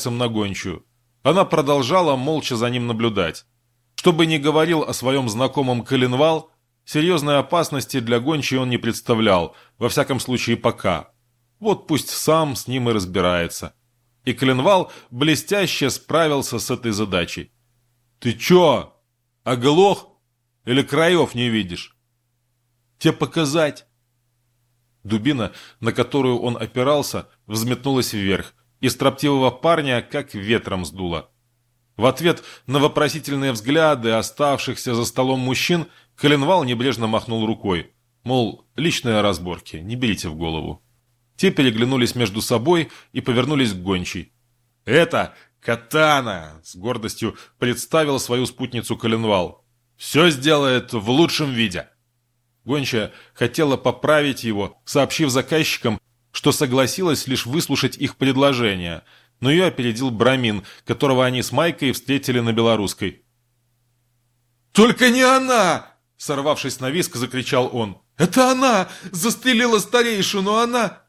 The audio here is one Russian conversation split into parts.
пальцем на гончую. Она продолжала молча за ним наблюдать. Что бы ни говорил о своем знакомом Коленвал, серьезной опасности для гончей он не представлял, во всяком случае пока. Вот пусть сам с ним и разбирается. И Коленвал блестяще справился с этой задачей. «Ты чё, оглох? Или краев не видишь?» «Тебе показать?» Дубина, на которую он опирался, взметнулась вверх, и строптивого парня как ветром сдуло. В ответ на вопросительные взгляды оставшихся за столом мужчин Коленвал небрежно махнул рукой, мол, личные разборки, не берите в голову. Те переглянулись между собой и повернулись к гончей. «Это Катана!» — с гордостью представил свою спутницу Коленвал. «Все сделает в лучшем виде!» Гончая хотела поправить его, сообщив заказчикам, что согласилась лишь выслушать их предложение, но ее опередил Брамин, которого они с Майкой встретили на Белорусской. «Только не она!» — сорвавшись на виск, закричал он. «Это она! Застрелила старейшину, она!»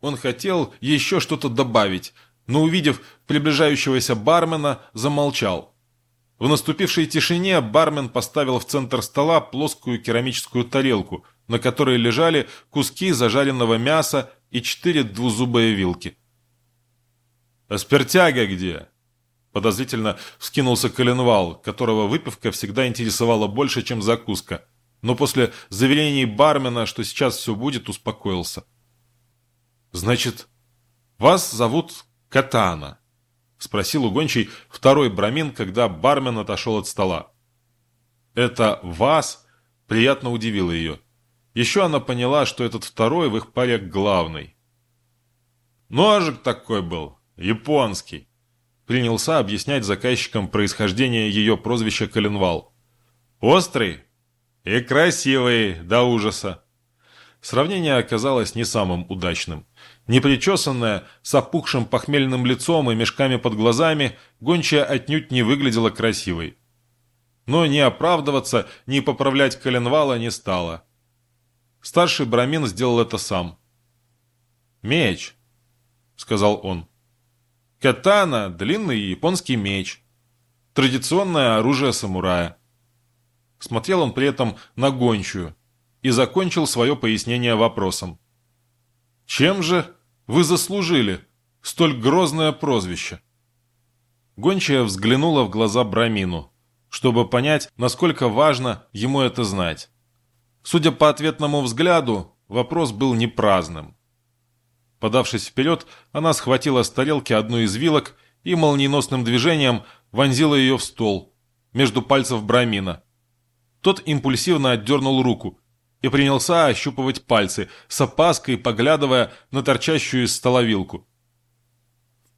Он хотел еще что-то добавить, но, увидев приближающегося бармена, замолчал. В наступившей тишине бармен поставил в центр стола плоскую керамическую тарелку, на которой лежали куски зажаренного мяса и четыре двузубые вилки. «А спиртяга где?» Подозрительно вскинулся коленвал, которого выпивка всегда интересовала больше, чем закуска. Но после заверений бармена, что сейчас все будет, успокоился. «Значит, вас зовут Катана?» — спросил угончий второй брамин, когда бармен отошел от стола. «Это вас?» — приятно удивило ее. Еще она поняла, что этот второй в их паре главный. «Ножик такой был, японский», — принялся объяснять заказчикам происхождение ее прозвища Коленвал. «Острый и красивый до ужаса». Сравнение оказалось не самым удачным. Непричесанная, с опухшим похмельным лицом и мешками под глазами, гончая отнюдь не выглядела красивой. Но ни оправдываться, ни поправлять коленвала не стала. Старший брамин сделал это сам. «Меч», — сказал он. «Катана — длинный японский меч. Традиционное оружие самурая». Смотрел он при этом на гончую и закончил свое пояснение вопросом. Чем же вы заслужили столь грозное прозвище? Гончая взглянула в глаза Брамину, чтобы понять, насколько важно ему это знать. Судя по ответному взгляду, вопрос был не праздным. Подавшись вперед, она схватила с тарелки одну из вилок и молниеносным движением вонзила ее в стол, между пальцев Брамина. Тот импульсивно отдернул руку, и принялся ощупывать пальцы, с опаской поглядывая на торчащую из стола вилку.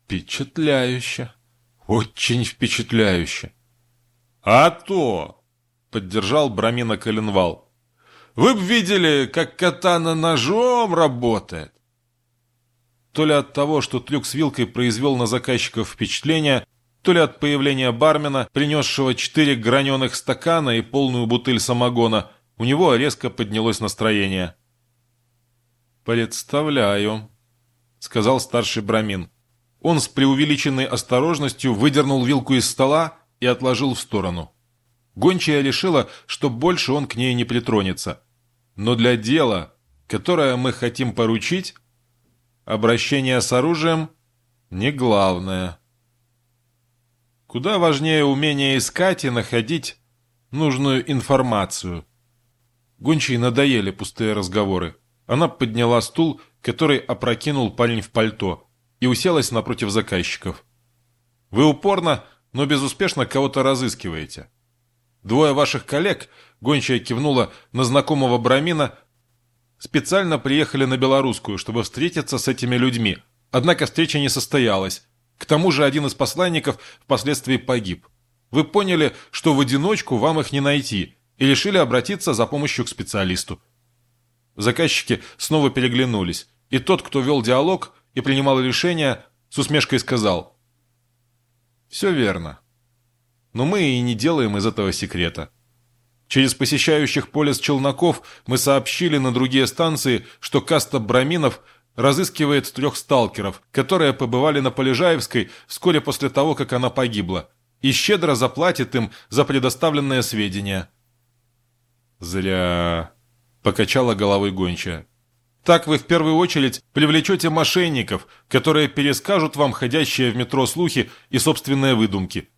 «Впечатляюще! Очень впечатляюще!» «А то!» — поддержал Брамина Коленвал. «Вы б видели, как катана ножом работает!» То ли от того, что трюк с вилкой произвел на заказчиков впечатление, то ли от появления бармена, принесшего четыре граненых стакана и полную бутыль самогона, у него резко поднялось настроение. «Представляю», — сказал старший брамин. Он с преувеличенной осторожностью выдернул вилку из стола и отложил в сторону. Гончая решила, что больше он к ней не притронется. Но для дела, которое мы хотим поручить, обращение с оружием не главное. Куда важнее умение искать и находить нужную информацию. Гончей надоели пустые разговоры. Она подняла стул, который опрокинул парень в пальто, и уселась напротив заказчиков. «Вы упорно, но безуспешно кого-то разыскиваете. Двое ваших коллег, гончая кивнула на знакомого Брамина, специально приехали на Белорусскую, чтобы встретиться с этими людьми. Однако встреча не состоялась. К тому же один из посланников впоследствии погиб. Вы поняли, что в одиночку вам их не найти, и решили обратиться за помощью к специалисту. Заказчики снова переглянулись, и тот, кто вел диалог и принимал решения, с усмешкой сказал «Все верно. Но мы и не делаем из этого секрета. Через посещающих полис челноков мы сообщили на другие станции, что каста браминов разыскивает трех сталкеров, которые побывали на Полежаевской вскоре после того, как она погибла, и щедро заплатит им за предоставленные сведения. «Зря...» — покачала головой гончая. «Так вы в первую очередь привлечете мошенников, которые перескажут вам ходящие в метро слухи и собственные выдумки».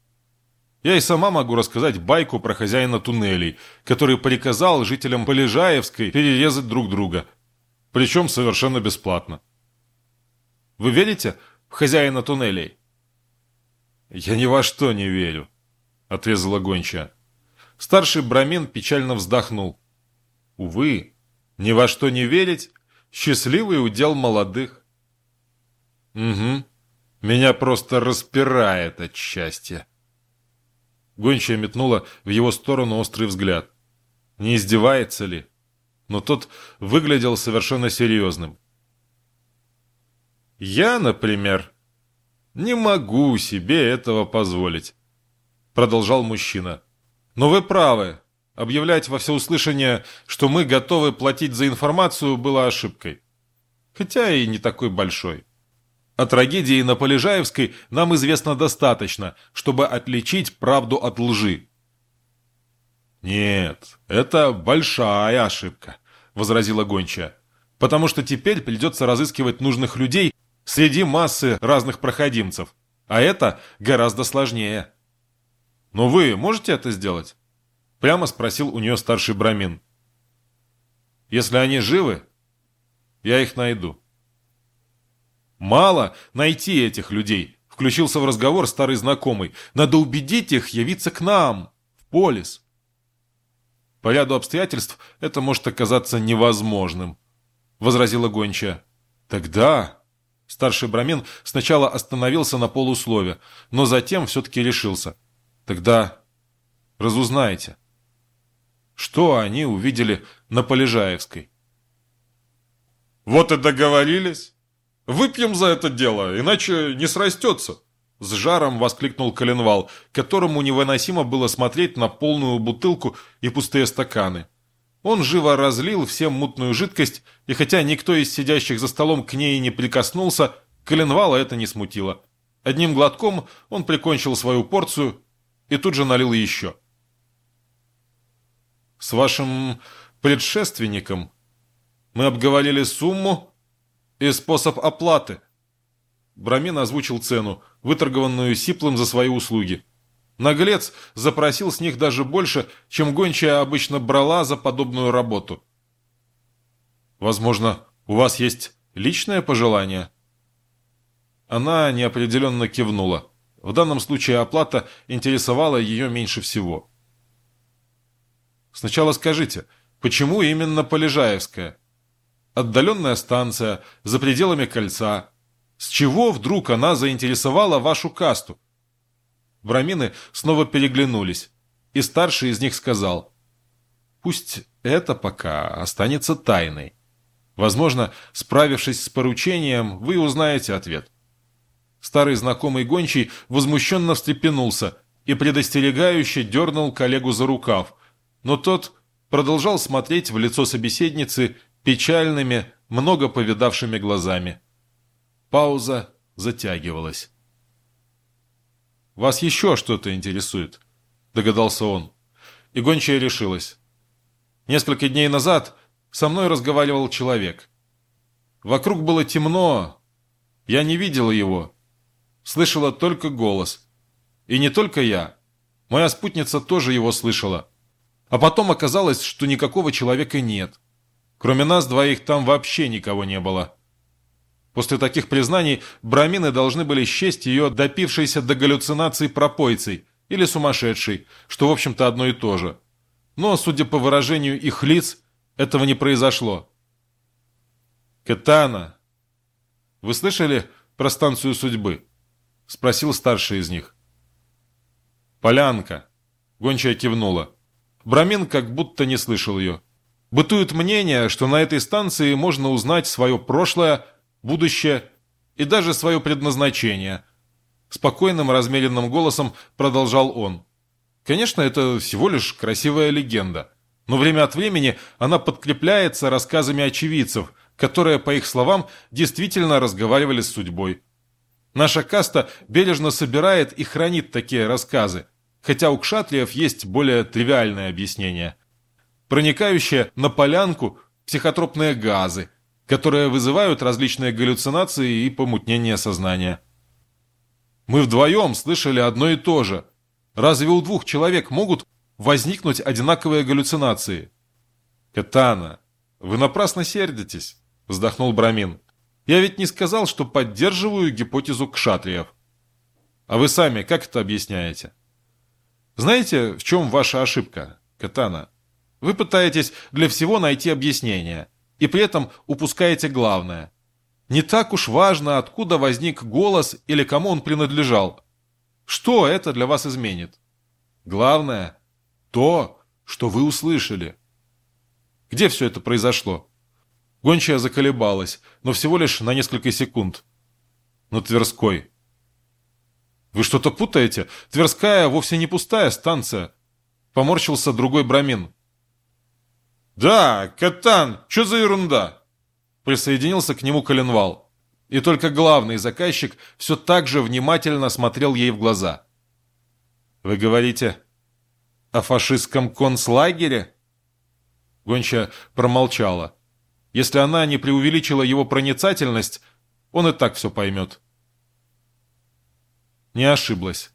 Я и сама могу рассказать байку про хозяина туннелей, который приказал жителям Полежаевской перерезать друг друга. Причем совершенно бесплатно. Вы верите в хозяина туннелей? Я ни во что не верю, отрезала гончая. Старший Брамин печально вздохнул. Увы, ни во что не верить – счастливый удел молодых. Угу, меня просто распирает от счастья. Гончая метнула в его сторону острый взгляд. Не издевается ли? Но тот выглядел совершенно серьезным. «Я, например, не могу себе этого позволить», — продолжал мужчина. «Но вы правы. Объявлять во всеуслышание, что мы готовы платить за информацию, было ошибкой. Хотя и не такой большой. О трагедии на Полежаевской нам известно достаточно, чтобы отличить правду от лжи. «Нет, это большая ошибка», — возразила Гонча. «Потому что теперь придется разыскивать нужных людей среди массы разных проходимцев, а это гораздо сложнее». «Но вы можете это сделать?» — прямо спросил у нее старший Брамин. «Если они живы, я их найду». «Мало найти этих людей», — включился в разговор старый знакомый. «Надо убедить их явиться к нам, в полис». «По ряду обстоятельств это может оказаться невозможным», — возразила гончая. «Тогда...» Старший Брамин сначала остановился на полуслове, но затем все-таки решился. «Тогда разузнайте, что они увидели на Полежаевской». «Вот и договорились!» Выпьем за это дело, иначе не срастется!» С жаром воскликнул Коленвал, которому невыносимо было смотреть на полную бутылку и пустые стаканы. Он живо разлил всем мутную жидкость, и хотя никто из сидящих за столом к ней не прикоснулся, Коленвала это не смутило. Одним глотком он прикончил свою порцию и тут же налил еще. «С вашим предшественником мы обговорили сумму, и способ оплаты. Брамин озвучил цену, выторгованную Сиплым за свои услуги. Наглец запросил с них даже больше, чем гончая обычно брала за подобную работу. «Возможно, у вас есть личное пожелание?» Она неопределенно кивнула. В данном случае оплата интересовала ее меньше всего. «Сначала скажите, почему именно Полежаевская?» Отдаленная станция, за пределами кольца. С чего вдруг она заинтересовала вашу касту? Брамины снова переглянулись, и старший из них сказал, «Пусть это пока останется тайной. Возможно, справившись с поручением, вы узнаете ответ». Старый знакомый гончий возмущенно встрепенулся и предостерегающе дернул коллегу за рукав, но тот продолжал смотреть в лицо собеседницы печальными, много повидавшими глазами. Пауза затягивалась. «Вас еще что-то интересует?» – догадался он. И гончая решилась. Несколько дней назад со мной разговаривал человек. Вокруг было темно, я не видела его, слышала только голос. И не только я, моя спутница тоже его слышала. А потом оказалось, что никакого человека нет – Кроме нас двоих там вообще никого не было. После таких признаний брамины должны были счесть ее допившейся до галлюцинаций пропойцей или сумасшедшей, что в общем-то одно и то же. Но, судя по выражению их лиц, этого не произошло. «Катана, вы слышали про станцию судьбы?» – спросил старший из них. «Полянка», – гончая кивнула. Брамин как будто не слышал ее. Бытует мнение, что на этой станции можно узнать свое прошлое, будущее и даже свое предназначение. Спокойным, размеренным голосом продолжал он. Конечно, это всего лишь красивая легенда, но время от времени она подкрепляется рассказами очевидцев, которые, по их словам, действительно разговаривали с судьбой. Наша каста бережно собирает и хранит такие рассказы, хотя у кшатриев есть более тривиальное объяснение. Проникающие на полянку психотропные газы, которые вызывают различные галлюцинации и помутнение сознания. Мы вдвоем слышали одно и то же. Разве у двух человек могут возникнуть одинаковые галлюцинации? Катана, вы напрасно сердитесь, вздохнул Брамин. Я ведь не сказал, что поддерживаю гипотезу кшатриев. А вы сами как это объясняете? Знаете, в чем ваша ошибка, Катана? Вы пытаетесь для всего найти объяснение, и при этом упускаете главное. Не так уж важно, откуда возник голос или кому он принадлежал. Что это для вас изменит? Главное – то, что вы услышали. Где все это произошло? Гончая заколебалась, но всего лишь на несколько секунд. Но Тверской. Вы что-то путаете? Тверская вовсе не пустая станция. Поморщился другой брамин. Да, Катан, что за ерунда? Присоединился к нему Коленвал. И только главный заказчик все так же внимательно смотрел ей в глаза. «Вы говорите о фашистском концлагере?» Гонча промолчала. Если она не преувеличила его проницательность, он и так все поймет. Не ошиблась.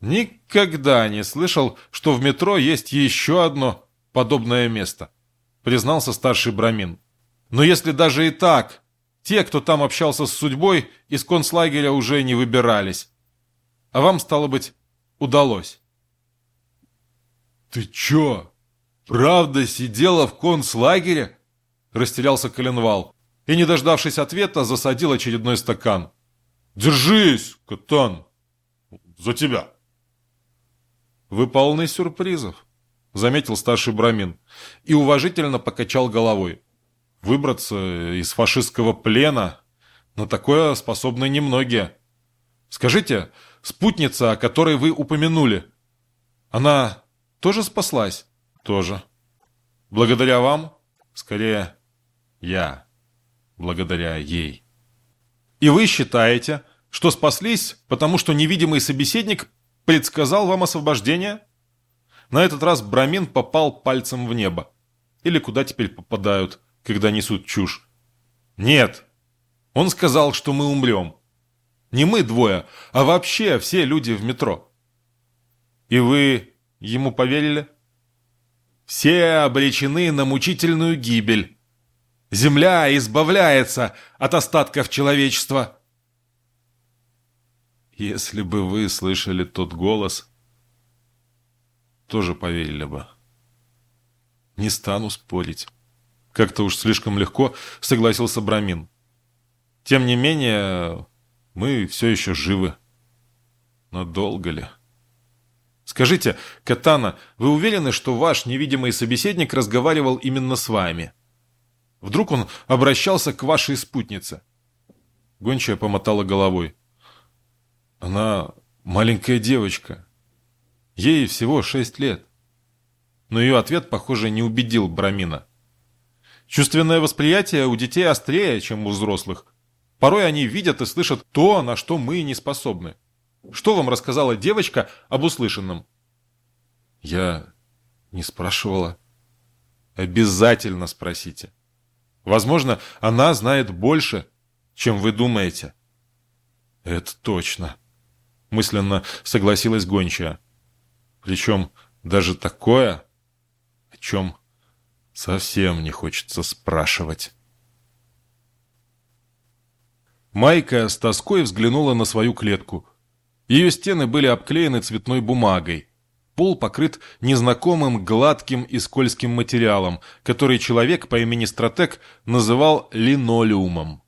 Никогда не слышал, что в метро есть еще одно подобное место, признался старший Брамин. Но если даже и так, те, кто там общался с судьбой, из концлагеря уже не выбирались. А вам, стало быть, удалось. «Ты чё, правда сидела в концлагере?» растерялся Коленвал и, не дождавшись ответа, засадил очередной стакан. «Держись, Катан! За тебя!» «Вы полны сюрпризов», — заметил старший Брамин и уважительно покачал головой. «Выбраться из фашистского плена на такое способны немногие. Скажите, спутница, о которой вы упомянули, она тоже спаслась?» «Тоже. Благодаря вам?» «Скорее, я. Благодаря ей. И вы считаете, что спаслись, потому что невидимый собеседник предсказал вам освобождение? На этот раз Брамин попал пальцем в небо. Или куда теперь попадают, когда несут чушь? Нет. Он сказал, что мы умрем. Не мы двое, а вообще все люди в метро. И вы ему поверили? Все обречены на мучительную гибель. Земля избавляется от остатков человечества. Если бы вы слышали тот голос, тоже поверили бы. Не стану спорить. Как-то уж слишком легко согласился Брамин. Тем не менее, мы все еще живы. Но долго ли? Скажите, Катана, вы уверены, что ваш невидимый собеседник разговаривал именно с вами? — Вдруг он обращался к вашей спутнице?» Гончая помотала головой. «Она маленькая девочка. Ей всего шесть лет». Но ее ответ, похоже, не убедил Брамина. Чувственное восприятие у детей острее, чем у взрослых. Порой они видят и слышат то, на что мы не способны. Что вам рассказала девочка об услышанном? Я не спрашивала. Обязательно спросите. Возможно, она знает больше, чем вы думаете. Это точно. Мысленно согласилась гончая. Причем даже такое, о чем совсем не хочется спрашивать. Майка с тоской взглянула на свою клетку. Ее стены были обклеены цветной бумагой. Пол покрыт незнакомым гладким и скользким материалом, который человек по имени Стратег называл линолеумом.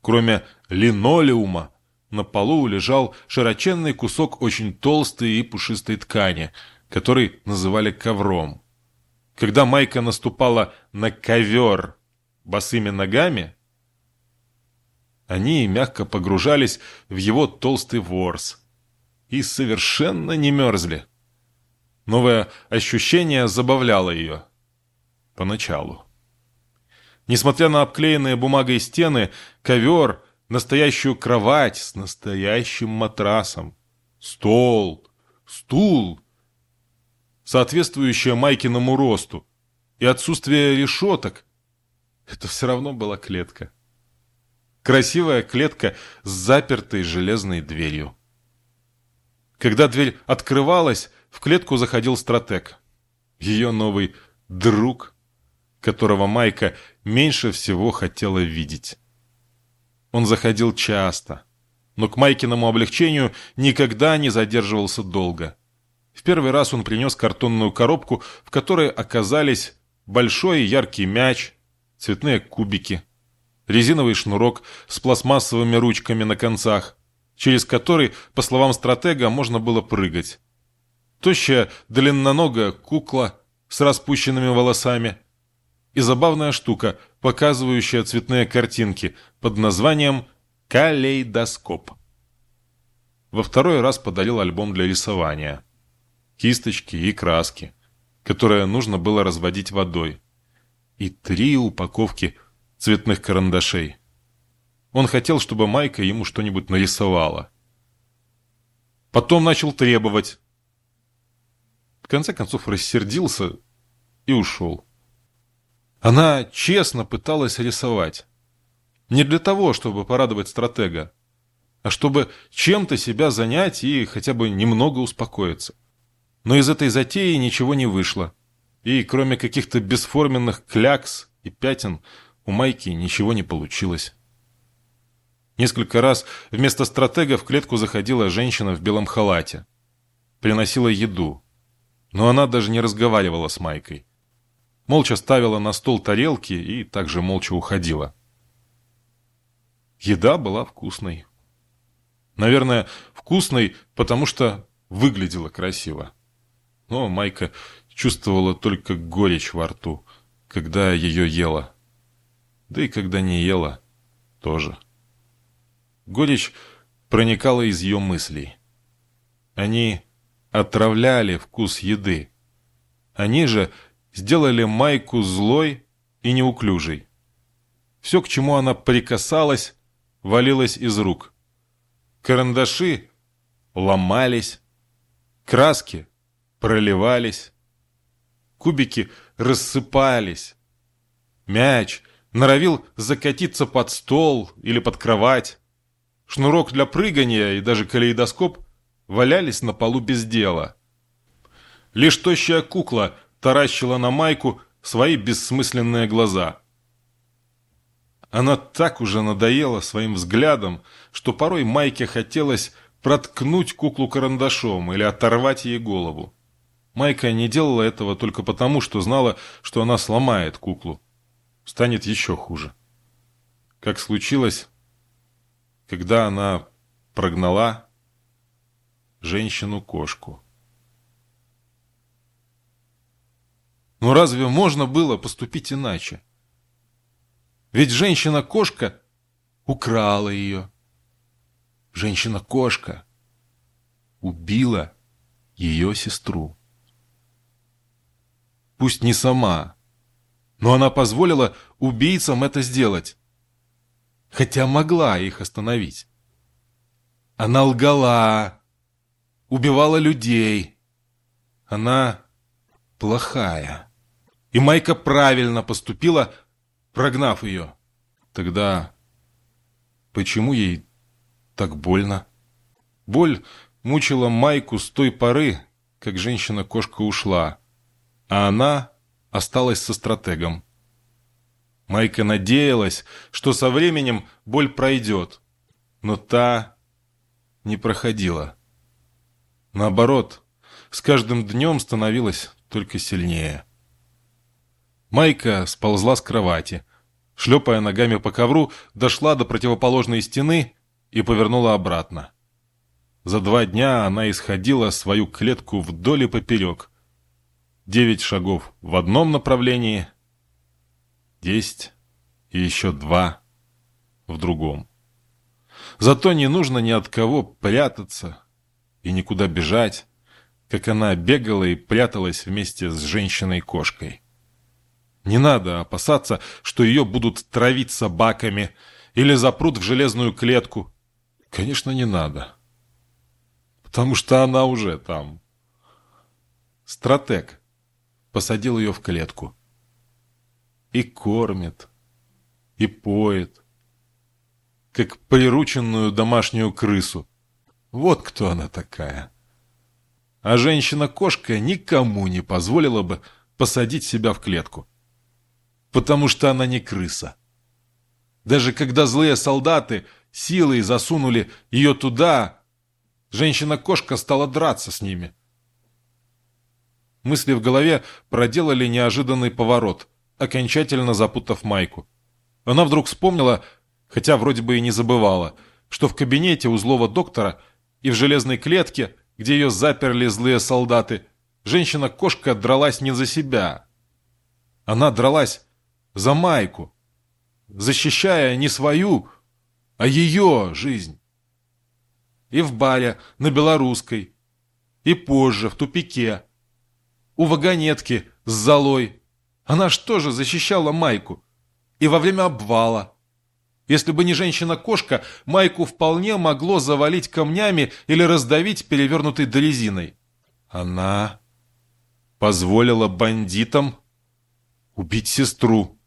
Кроме линолеума, на полу лежал широченный кусок очень толстой и пушистой ткани, который называли ковром. Когда Майка наступала на ковер босыми ногами, они мягко погружались в его толстый ворс и совершенно не мерзли. Новое ощущение забавляло ее. Поначалу. Несмотря на обклеенные бумагой стены, ковер, настоящую кровать с настоящим матрасом, стол, стул, соответствующее Майкиному росту, и отсутствие решеток, это все равно была клетка. Красивая клетка с запертой железной дверью. Когда дверь открывалась, в клетку заходил стратег. Ее новый друг, которого Майка меньше всего хотела видеть. Он заходил часто, но к Майкиному облегчению никогда не задерживался долго. В первый раз он принес картонную коробку, в которой оказались большой яркий мяч, цветные кубики, резиновый шнурок с пластмассовыми ручками на концах, через который, по словам стратега, можно было прыгать. Тощая длинноногая кукла с распущенными волосами и забавная штука, показывающая цветные картинки под названием «Калейдоскоп». Во второй раз подарил альбом для рисования. Кисточки и краски, которые нужно было разводить водой. И три упаковки цветных карандашей. Он хотел, чтобы Майка ему что-нибудь нарисовала. Потом начал требовать. В конце концов рассердился и ушел. Она честно пыталась рисовать. Не для того, чтобы порадовать стратега, а чтобы чем-то себя занять и хотя бы немного успокоиться. Но из этой затеи ничего не вышло. И кроме каких-то бесформенных клякс и пятен у Майки ничего не получилось. Несколько раз вместо стратега в клетку заходила женщина в белом халате. Приносила еду. Но она даже не разговаривала с Майкой. Молча ставила на стол тарелки и также молча уходила. Еда была вкусной. Наверное, вкусной, потому что выглядела красиво. Но Майка чувствовала только горечь во рту, когда ее ела. Да и когда не ела, тоже. Горечь проникала из ее мыслей. Они отравляли вкус еды. Они же сделали Майку злой и неуклюжей. Все, к чему она прикасалась, валилось из рук. Карандаши ломались, краски проливались, кубики рассыпались. Мяч норовил закатиться под стол или под кровать. Шнурок для прыгания и даже калейдоскоп валялись на полу без дела. Лишь тощая кукла таращила на майку свои бессмысленные глаза. Она так уже надоела своим взглядом, что порой Майке хотелось проткнуть куклу карандашом или оторвать ей голову. Майка не делала этого только потому, что знала, что она сломает куклу. Станет еще хуже. Как случилось, когда она прогнала женщину-кошку. Но разве можно было поступить иначе? Ведь женщина-кошка украла ее. Женщина-кошка убила ее сестру. Пусть не сама, но она позволила убийцам это сделать. Хотя могла их остановить. Она лгала, убивала людей. Она плохая. И Майка правильно поступила, прогнав ее. Тогда почему ей так больно? Боль мучила Майку с той поры, как женщина-кошка ушла, а она осталась со стратегом. Майка надеялась, что со временем боль пройдет, но та не проходила. Наоборот, с каждым днем становилась только сильнее. Майка сползла с кровати, шлепая ногами по ковру, дошла до противоположной стены и повернула обратно. За два дня она исходила свою клетку вдоль и поперек. Девять шагов в одном направлении, десять и еще два в другом. Зато не нужно ни от кого прятаться и никуда бежать, как она бегала и пряталась вместе с женщиной-кошкой. Не надо опасаться, что ее будут травить собаками или запрут в железную клетку. Конечно, не надо. Потому что она уже там. Стратег посадил ее в клетку. И кормит, и поет, как прирученную домашнюю крысу. Вот кто она такая. А женщина-кошка никому не позволила бы посадить себя в клетку. Потому что она не крыса. Даже когда злые солдаты силой засунули ее туда, женщина-кошка стала драться с ними. Мысли в голове проделали неожиданный поворот, окончательно запутав Майку. Она вдруг вспомнила, хотя вроде бы и не забывала, что в кабинете у злого доктора и в железной клетке, где ее заперли злые солдаты, женщина-кошка дралась не за себя. Она дралась за Майку, защищая не свою, а ее жизнь. И в баре на Белорусской, и позже в тупике, у вагонетки с золой. Она что же защищала Майку? И во время обвала. Если бы не женщина-кошка, Майку вполне могло завалить камнями или раздавить перевернутой дрезиной. Она позволила бандитам убить сестру.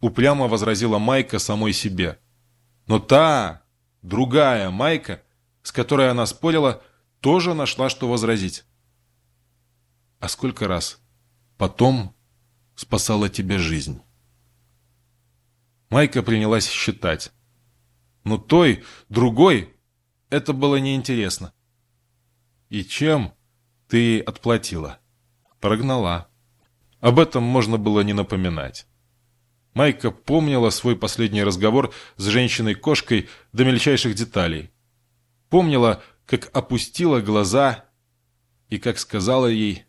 Упрямо возразила Майка самой себе. Но та, другая Майка, с которой она спорила, тоже нашла, что возразить. А сколько раз потом спасала тебе жизнь? Майка принялась считать. Но той, другой, это было неинтересно. И чем ты отплатила? Прогнала. Об этом можно было не напоминать. Майка помнила свой последний разговор с женщиной-кошкой до мельчайших деталей. Помнила, как опустила глаза и как сказала ей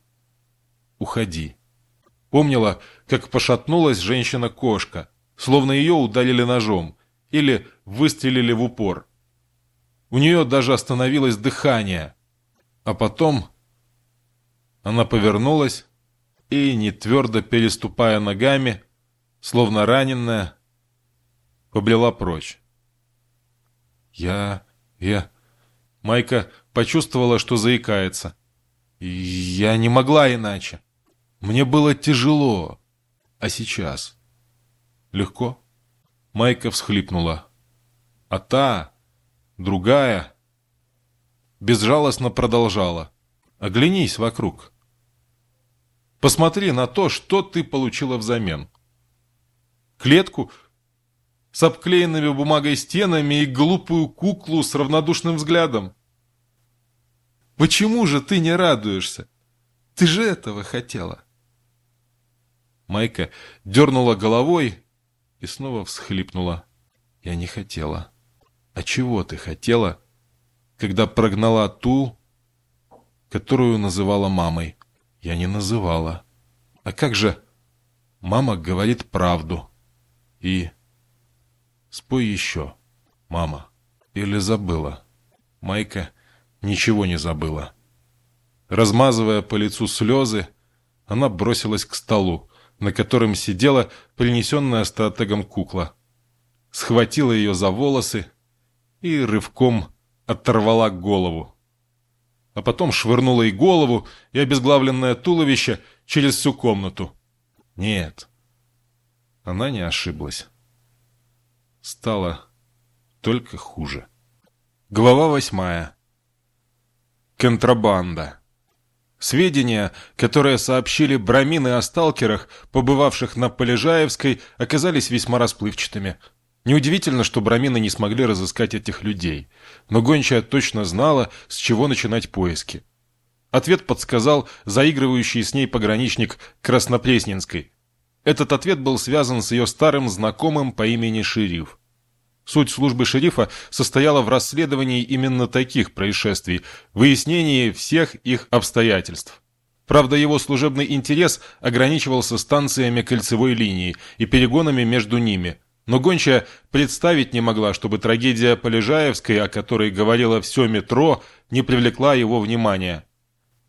«Уходи». Помнила, как пошатнулась женщина-кошка, словно ее ударили ножом или выстрелили в упор. У нее даже остановилось дыхание, а потом она повернулась и, не твердо переступая ногами, словно раненная, побрела прочь. «Я... я...» Майка почувствовала, что заикается. «Я не могла иначе. Мне было тяжело. А сейчас?» «Легко?» Майка всхлипнула. А та, другая, безжалостно продолжала. «Оглянись вокруг. Посмотри на то, что ты получила взамен клетку с обклеенными бумагой стенами и глупую куклу с равнодушным взглядом. Почему же ты не радуешься? Ты же этого хотела. Майка дернула головой и снова всхлипнула. Я не хотела. А чего ты хотела, когда прогнала ту, которую называла мамой? Я не называла. А как же мама говорит правду? И... Спой еще, мама. Или забыла? Майка ничего не забыла. Размазывая по лицу слезы, она бросилась к столу, на котором сидела принесенная стратегом кукла. Схватила ее за волосы и рывком оторвала голову. А потом швырнула и голову, и обезглавленное туловище через всю комнату. Нет, она не ошиблась. Стало только хуже. Глава восьмая. Контрабанда. Сведения, которые сообщили брамины о сталкерах, побывавших на Полежаевской, оказались весьма расплывчатыми. Неудивительно, что брамины не смогли разыскать этих людей, но гончая точно знала, с чего начинать поиски. Ответ подсказал заигрывающий с ней пограничник Краснопресненской, этот ответ был связан с ее старым знакомым по имени Шериф. Суть службы шерифа состояла в расследовании именно таких происшествий, выяснении всех их обстоятельств. Правда, его служебный интерес ограничивался станциями кольцевой линии и перегонами между ними. Но Гончая представить не могла, чтобы трагедия Полежаевской, о которой говорило все метро, не привлекла его внимания.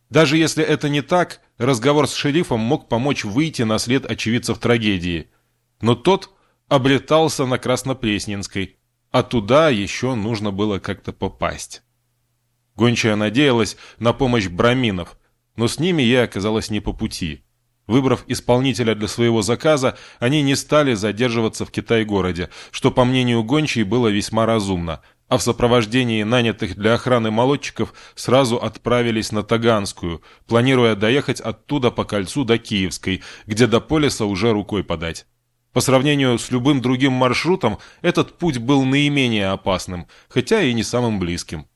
Даже если это не так, разговор с шерифом мог помочь выйти на след очевидцев трагедии. Но тот облетался на Краснопресненской, а туда еще нужно было как-то попасть. Гончая надеялась на помощь браминов, но с ними ей оказалось не по пути. Выбрав исполнителя для своего заказа, они не стали задерживаться в Китай-городе, что, по мнению Гончей, было весьма разумно, а в сопровождении нанятых для охраны молодчиков сразу отправились на Таганскую, планируя доехать оттуда по кольцу до Киевской, где до полиса уже рукой подать. По сравнению с любым другим маршрутом, этот путь был наименее опасным, хотя и не самым близким.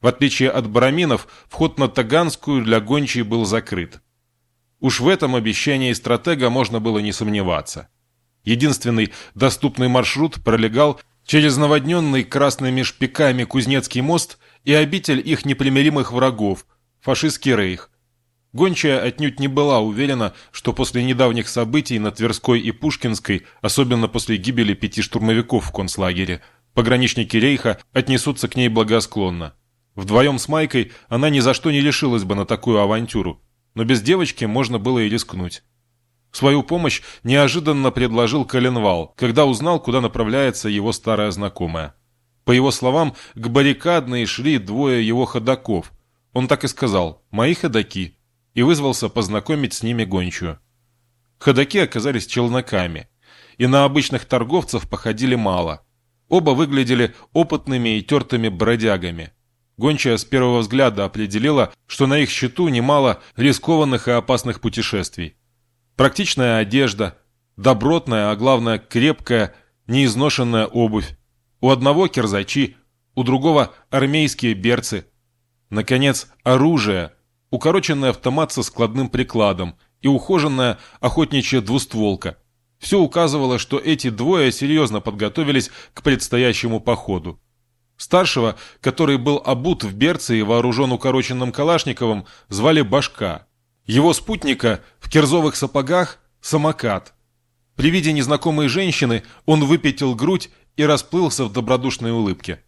В отличие от бараминов, вход на Таганскую для гончей был закрыт. Уж в этом обещании стратега можно было не сомневаться. Единственный доступный маршрут пролегал через наводненный красными шпиками Кузнецкий мост и обитель их непримиримых врагов – фашистский рейх. Гончая отнюдь не была уверена, что после недавних событий на Тверской и Пушкинской, особенно после гибели пяти штурмовиков в концлагере, пограничники рейха отнесутся к ней благосклонно. Вдвоем с Майкой она ни за что не лишилась бы на такую авантюру, но без девочки можно было и рискнуть. Свою помощь неожиданно предложил Коленвал, когда узнал, куда направляется его старая знакомая. По его словам, к баррикадной шли двое его ходаков. Он так и сказал «мои ходаки» и вызвался познакомить с ними гончую. Ходаки оказались челноками, и на обычных торговцев походили мало. Оба выглядели опытными и тертыми бродягами – Гончая с первого взгляда определила, что на их счету немало рискованных и опасных путешествий. Практичная одежда, добротная, а главное крепкая, неизношенная обувь. У одного кирзачи, у другого армейские берцы. Наконец, оружие, укороченный автомат со складным прикладом и ухоженная охотничья двустволка. Все указывало, что эти двое серьезно подготовились к предстоящему походу. Старшего, который был обут в берце и вооружен укороченным Калашниковым, звали Башка. Его спутника в кирзовых сапогах – Самокат. При виде незнакомой женщины он выпятил грудь и расплылся в добродушной улыбке.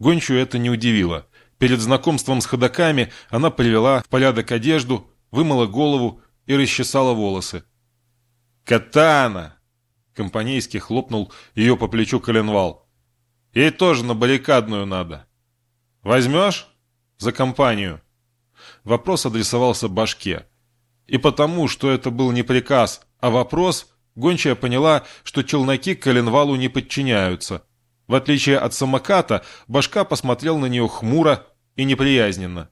Гончу это не удивило. Перед знакомством с ходаками она привела в порядок одежду, вымыла голову и расчесала волосы. «Катана!» – компанейски хлопнул ее по плечу коленвал. Ей тоже на баррикадную надо. Возьмешь? За компанию. Вопрос адресовался башке. И потому, что это был не приказ, а вопрос, гончая поняла, что челноки коленвалу не подчиняются. В отличие от самоката, башка посмотрел на нее хмуро и неприязненно.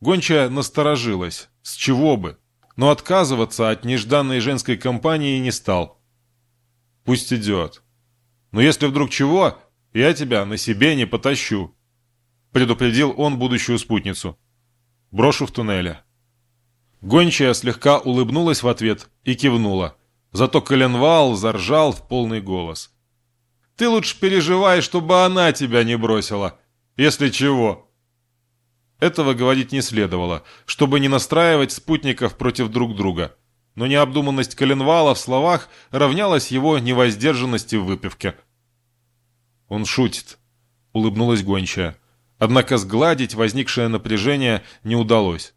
Гончая насторожилась. С чего бы? Но отказываться от нежданной женской компании не стал. Пусть идет. Но если вдруг чего, «Я тебя на себе не потащу», — предупредил он будущую спутницу. «Брошу в туннеле». Гончая слегка улыбнулась в ответ и кивнула. Зато коленвал заржал в полный голос. «Ты лучше переживай, чтобы она тебя не бросила, если чего». Этого говорить не следовало, чтобы не настраивать спутников против друг друга. Но необдуманность коленвала в словах равнялась его невоздержанности в выпивке – «Он шутит», — улыбнулась гончая. Однако сгладить возникшее напряжение не удалось.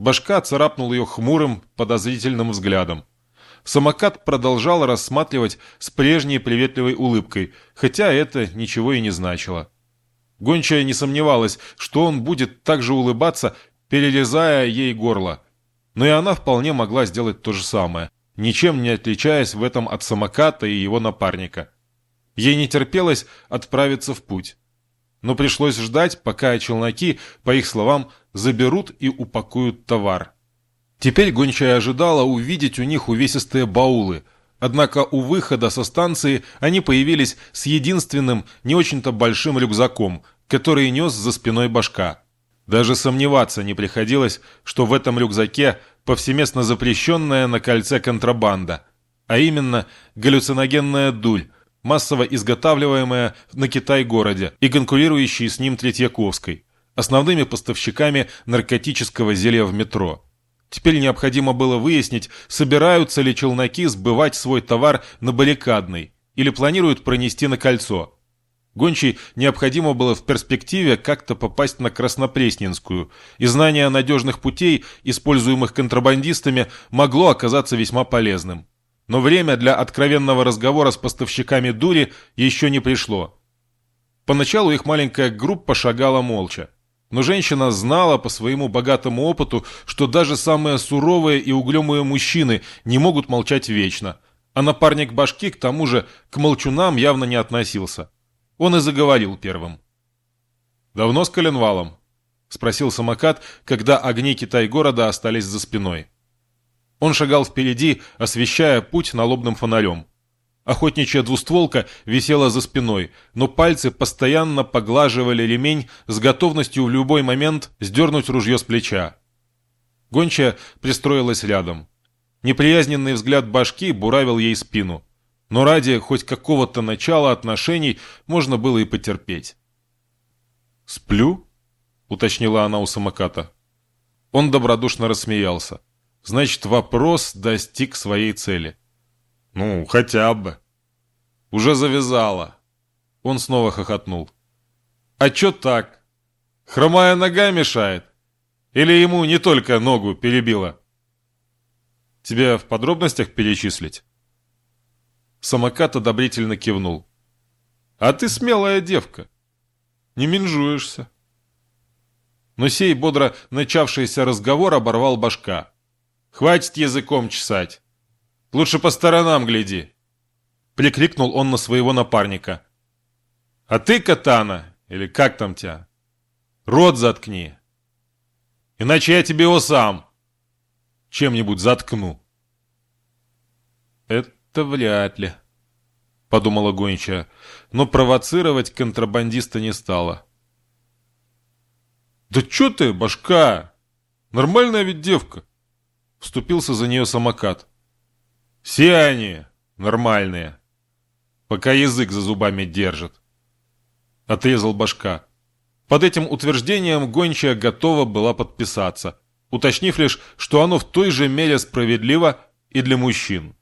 Башка царапнул ее хмурым, подозрительным взглядом. Самокат продолжал рассматривать с прежней приветливой улыбкой, хотя это ничего и не значило. Гончая не сомневалась, что он будет также улыбаться, перерезая ей горло. Но и она вполне могла сделать то же самое, ничем не отличаясь в этом от самоката и его напарника. Ей не терпелось отправиться в путь. Но пришлось ждать, пока челноки, по их словам, заберут и упакуют товар. Теперь гончая ожидала увидеть у них увесистые баулы, однако у выхода со станции они появились с единственным, не очень-то большим рюкзаком, который нес за спиной башка. Даже сомневаться не приходилось, что в этом рюкзаке повсеместно запрещенная на кольце контрабанда, а именно галлюциногенная дуль, массово изготавливаемая на Китай-городе и конкурирующие с ним Третьяковской, основными поставщиками наркотического зелья в метро. Теперь необходимо было выяснить, собираются ли челноки сбывать свой товар на баррикадной или планируют пронести на кольцо. Гончей необходимо было в перспективе как-то попасть на Краснопресненскую, и знание надежных путей, используемых контрабандистами, могло оказаться весьма полезным. Но время для откровенного разговора с поставщиками дури еще не пришло. Поначалу их маленькая группа шагала молча. Но женщина знала по своему богатому опыту, что даже самые суровые и угрюмые мужчины не могут молчать вечно. А напарник башки, к тому же, к молчунам явно не относился. Он и заговорил первым. «Давно с коленвалом?» — спросил самокат, когда огни Китай-города остались за спиной. Он шагал впереди, освещая путь налобным фонарем. Охотничья двустволка висела за спиной, но пальцы постоянно поглаживали ремень с готовностью в любой момент сдернуть ружье с плеча. Гончая пристроилась рядом. Неприязненный взгляд башки буравил ей спину. Но ради хоть какого-то начала отношений можно было и потерпеть. «Сплю?» — уточнила она у самоката. Он добродушно рассмеялся. Значит, вопрос достиг своей цели. «Ну, хотя бы». «Уже завязала». Он снова хохотнул. «А чё так? Хромая нога мешает? Или ему не только ногу перебила?» «Тебе в подробностях перечислить?» Самокат одобрительно кивнул. «А ты смелая девка. Не менжуешься». Но сей бодро начавшийся разговор оборвал башка. «Хватит языком чесать. Лучше по сторонам гляди!» Прикрикнул он на своего напарника. «А ты, Катана, или как там тебя? Рот заткни! Иначе я тебе его сам чем-нибудь заткну!» «Это вряд ли», — подумала гончая, но провоцировать контрабандиста не стала. «Да чё ты, башка? Нормальная ведь девка!» Вступился за нее самокат. Все они нормальные, пока язык за зубами держит. Отрезал башка. Под этим утверждением гончая готова была подписаться, уточнив лишь, что оно в той же мере справедливо и для мужчин.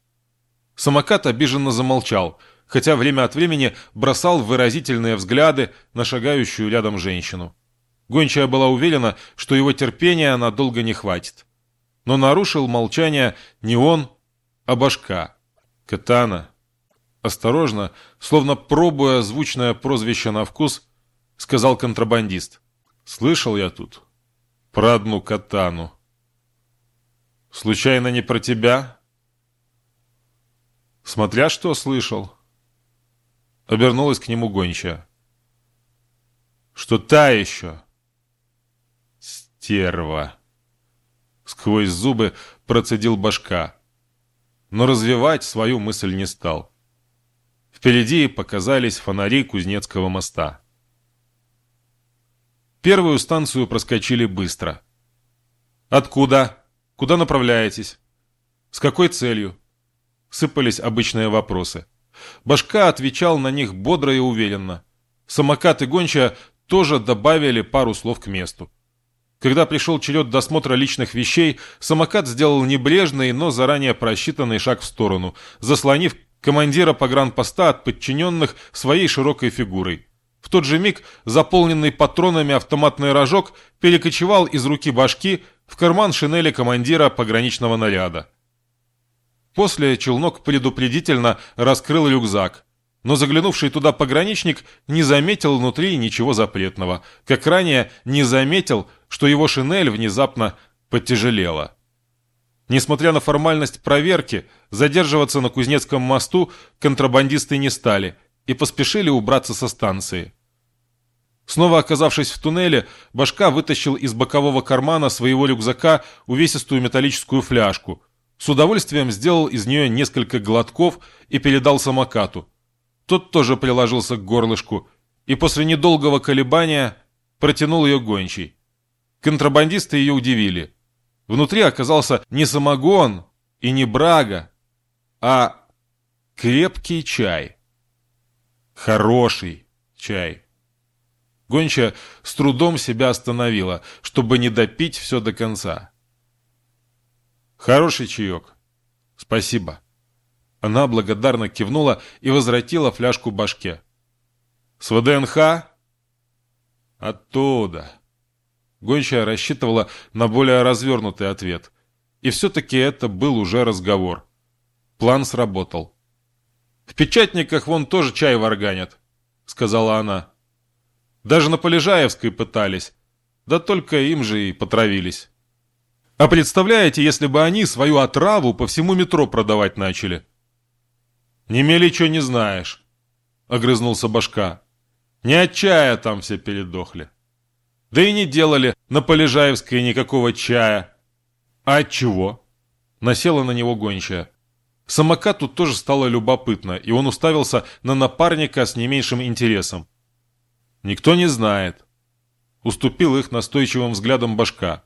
Самокат обиженно замолчал, хотя время от времени бросал выразительные взгляды на шагающую рядом женщину. Гончая была уверена, что его терпения надолго не хватит. Но нарушил молчание не он, а башка. Катана. Осторожно, словно пробуя звучное прозвище на вкус, сказал контрабандист. Слышал я тут про одну катану. Случайно не про тебя? Смотря что слышал. Обернулась к нему гончая. Что та еще? Стерва. Сквозь зубы процедил башка но развивать свою мысль не стал. Впереди показались фонари Кузнецкого моста. Первую станцию проскочили быстро. «Откуда? Куда направляетесь? С какой целью?» Сыпались обычные вопросы. Башка отвечал на них бодро и уверенно. Самокат и Гонча тоже добавили пару слов к месту. Когда пришел черед досмотра личных вещей, самокат сделал небрежный, но заранее просчитанный шаг в сторону, заслонив командира погранпоста от подчиненных своей широкой фигурой. В тот же миг заполненный патронами автоматный рожок перекочевал из руки башки в карман шинели командира пограничного наряда. После челнок предупредительно раскрыл рюкзак но заглянувший туда пограничник не заметил внутри ничего запретного, как ранее не заметил, что его шинель внезапно потяжелела. Несмотря на формальность проверки, задерживаться на Кузнецком мосту контрабандисты не стали и поспешили убраться со станции. Снова оказавшись в туннеле, Башка вытащил из бокового кармана своего рюкзака увесистую металлическую фляжку, с удовольствием сделал из нее несколько глотков и передал самокату – тот тоже приложился к горлышку и после недолгого колебания протянул ее гончий. Контрабандисты ее удивили. Внутри оказался не самогон и не брага, а крепкий чай. Хороший чай. Гонча с трудом себя остановила, чтобы не допить все до конца. Хороший чаек. Спасибо. Она благодарно кивнула и возвратила фляжку башке. С ВДНХ? Оттуда. Гончая рассчитывала на более развернутый ответ. И все-таки это был уже разговор. План сработал. «В печатниках вон тоже чай варганят», — сказала она. «Даже на Полежаевской пытались. Да только им же и потравились. А представляете, если бы они свою отраву по всему метро продавать начали?» «Не мели, что не знаешь», — огрызнулся Башка. «Не от чая там все передохли». Да и не делали на Полежаевской никакого чая. А от чего? Насела на него гончая. Самокату тоже стало любопытно, и он уставился на напарника с не меньшим интересом. Никто не знает. Уступил их настойчивым взглядом башка.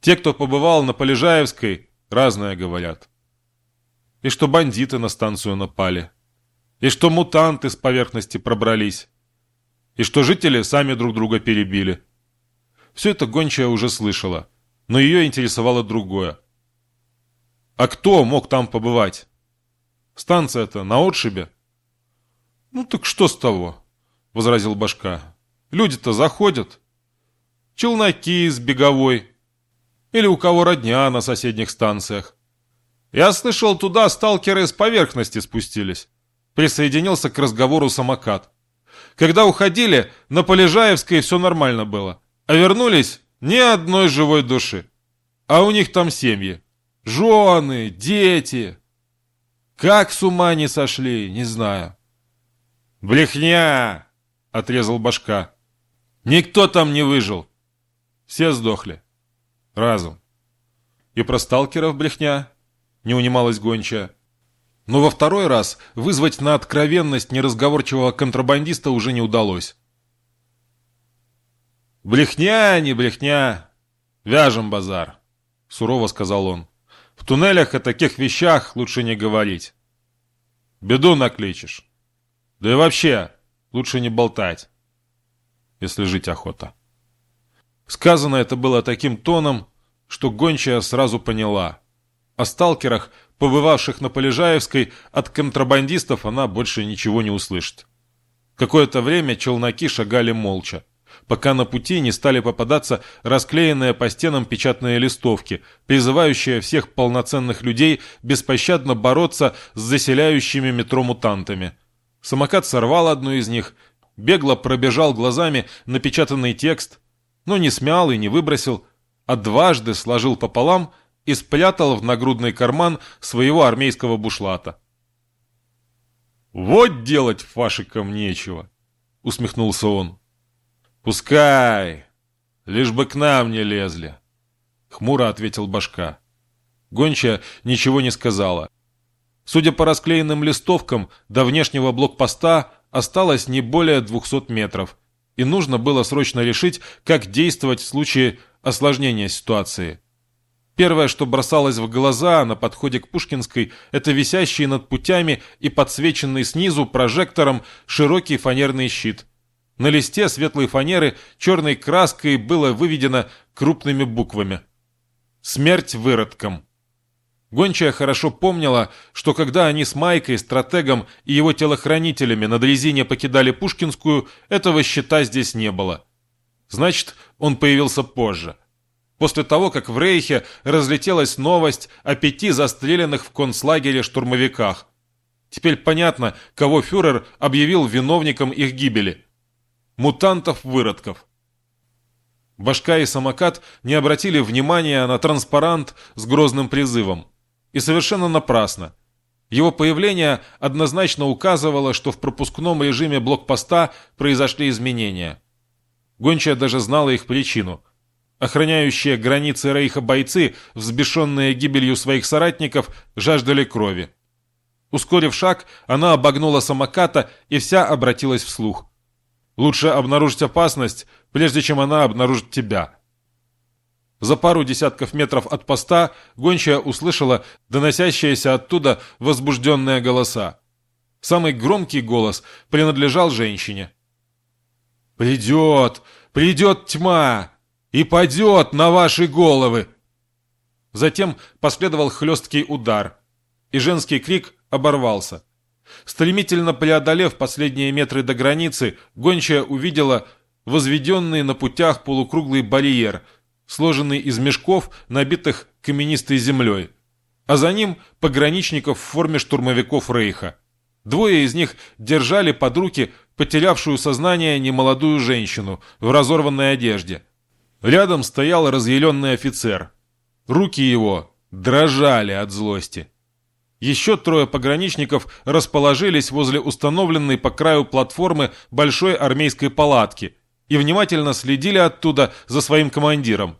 Те, кто побывал на Полежаевской, разное говорят. И что бандиты на станцию напали. И что мутанты с поверхности пробрались и что жители сами друг друга перебили. Все это гончая уже слышала, но ее интересовало другое. А кто мог там побывать? Станция-то на отшибе. Ну так что с того, возразил Башка. Люди-то заходят. Челноки с беговой. Или у кого родня на соседних станциях. Я слышал, туда сталкеры с поверхности спустились. Присоединился к разговору самокат. Когда уходили, на Полежаевской все нормально было. А вернулись ни одной живой души. А у них там семьи. Жены, дети. Как с ума не сошли, не знаю. «Брехня!» — отрезал башка. «Никто там не выжил. Все сдохли. Разом. И про сталкеров брехня?» — не унималась гончая. Но во второй раз вызвать на откровенность неразговорчивого контрабандиста уже не удалось. «Брехня, не брехня. Вяжем базар», — сурово сказал он. «В туннелях о таких вещах лучше не говорить. Беду накличешь. Да и вообще, лучше не болтать, если жить охота». Сказано это было таким тоном, что гончая сразу поняла. О сталкерах побывавших на Полежаевской, от контрабандистов она больше ничего не услышит. Какое-то время челноки шагали молча, пока на пути не стали попадаться расклеенные по стенам печатные листовки, призывающие всех полноценных людей беспощадно бороться с заселяющими метро мутантами. Самокат сорвал одну из них, бегло пробежал глазами напечатанный текст, но не смял и не выбросил, а дважды сложил пополам и спрятал в нагрудный карман своего армейского бушлата. «Вот делать фашикам нечего», — усмехнулся он. «Пускай, лишь бы к нам не лезли», — хмуро ответил башка. Гонча ничего не сказала. Судя по расклеенным листовкам, до внешнего блокпоста осталось не более 200 метров, и нужно было срочно решить, как действовать в случае осложнения ситуации. Первое, что бросалось в глаза на подходе к Пушкинской, это висящий над путями и подсвеченный снизу прожектором широкий фанерный щит. На листе светлой фанеры черной краской было выведено крупными буквами. «Смерть выродкам». Гончая хорошо помнила, что когда они с Майкой, стратегом и его телохранителями на дрезине покидали Пушкинскую, этого щита здесь не было. Значит, он появился позже после того, как в Рейхе разлетелась новость о пяти застреленных в концлагере штурмовиках. Теперь понятно, кого фюрер объявил виновником их гибели. Мутантов-выродков. Башка и самокат не обратили внимания на транспарант с грозным призывом. И совершенно напрасно. Его появление однозначно указывало, что в пропускном режиме блокпоста произошли изменения. Гончая даже знала их причину – Охраняющие границы Рейха бойцы, взбешенные гибелью своих соратников, жаждали крови. Ускорив шаг, она обогнула самоката и вся обратилась вслух. «Лучше обнаружить опасность, прежде чем она обнаружит тебя». За пару десятков метров от поста гончая услышала доносящиеся оттуда возбужденные голоса. Самый громкий голос принадлежал женщине. «Придет! Придет тьма! И падет на ваши головы!» Затем последовал хлесткий удар, и женский крик оборвался. Стремительно преодолев последние метры до границы, гончая увидела возведенный на путях полукруглый барьер, сложенный из мешков, набитых каменистой землей, а за ним пограничников в форме штурмовиков Рейха. Двое из них держали под руки потерявшую сознание немолодую женщину в разорванной одежде. Рядом стоял разъяренный офицер. Руки его дрожали от злости. Еще трое пограничников расположились возле установленной по краю платформы большой армейской палатки и внимательно следили оттуда за своим командиром.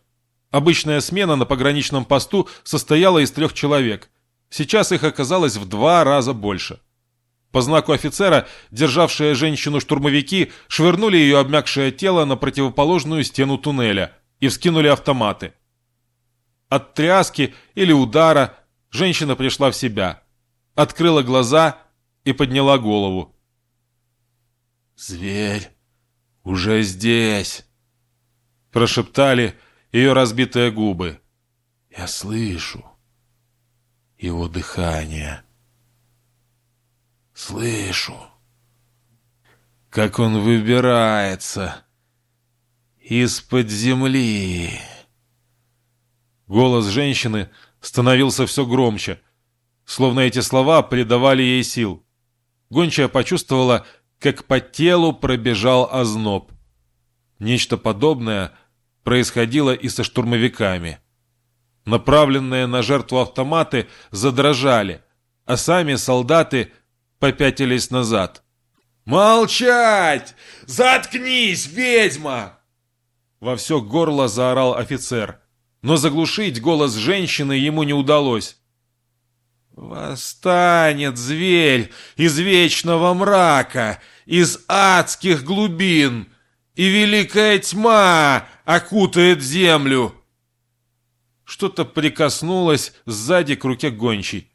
Обычная смена на пограничном посту состояла из трех человек. Сейчас их оказалось в два раза больше. По знаку офицера, державшие женщину штурмовики, швырнули ее обмякшее тело на противоположную стену туннеля и вскинули автоматы. От тряски или удара женщина пришла в себя, открыла глаза и подняла голову. «Зверь уже здесь!» Прошептали ее разбитые губы. «Я слышу его дыхание. Слышу, как он выбирается из-под земли». Голос женщины становился все громче, словно эти слова придавали ей сил. Гончая почувствовала, как по телу пробежал озноб. Нечто подобное происходило и со штурмовиками. Направленные на жертву автоматы задрожали, а сами солдаты попятились назад. «Молчать! Заткнись, ведьма!» Во все горло заорал офицер но заглушить голос женщины ему не удалось. «Восстанет зверь из вечного мрака, из адских глубин, и великая тьма окутает землю!» Что-то прикоснулось сзади к руке гончей,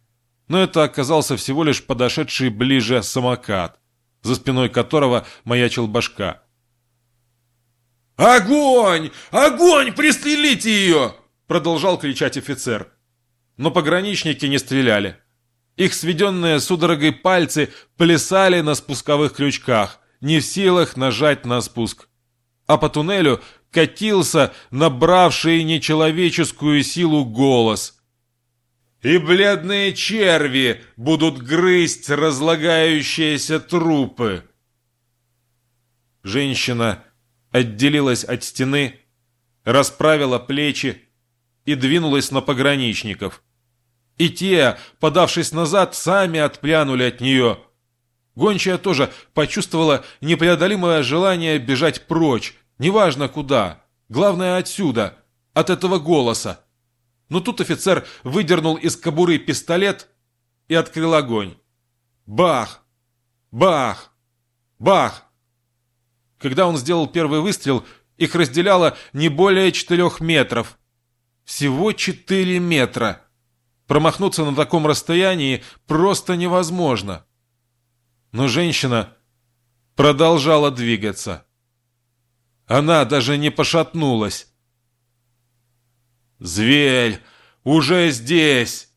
но это оказался всего лишь подошедший ближе самокат, за спиной которого маячил башка. «Огонь! Огонь! Пристрелите ее!» Продолжал кричать офицер. Но пограничники не стреляли. Их сведенные судорогой пальцы плясали на спусковых крючках, не в силах нажать на спуск. А по туннелю катился набравший нечеловеческую силу голос. «И бледные черви будут грызть разлагающиеся трупы!» Женщина отделилась от стены, расправила плечи и двинулась на пограничников. И те, подавшись назад, сами отпрянули от нее. Гончая тоже почувствовала непреодолимое желание бежать прочь, неважно куда, главное отсюда, от этого голоса. Но тут офицер выдернул из кобуры пистолет и открыл огонь. Бах! Бах! Бах! Когда он сделал первый выстрел, их разделяло не более четырех метров. Всего четыре метра. Промахнуться на таком расстоянии просто невозможно. Но женщина продолжала двигаться. Она даже не пошатнулась. «Зверь! Уже здесь!»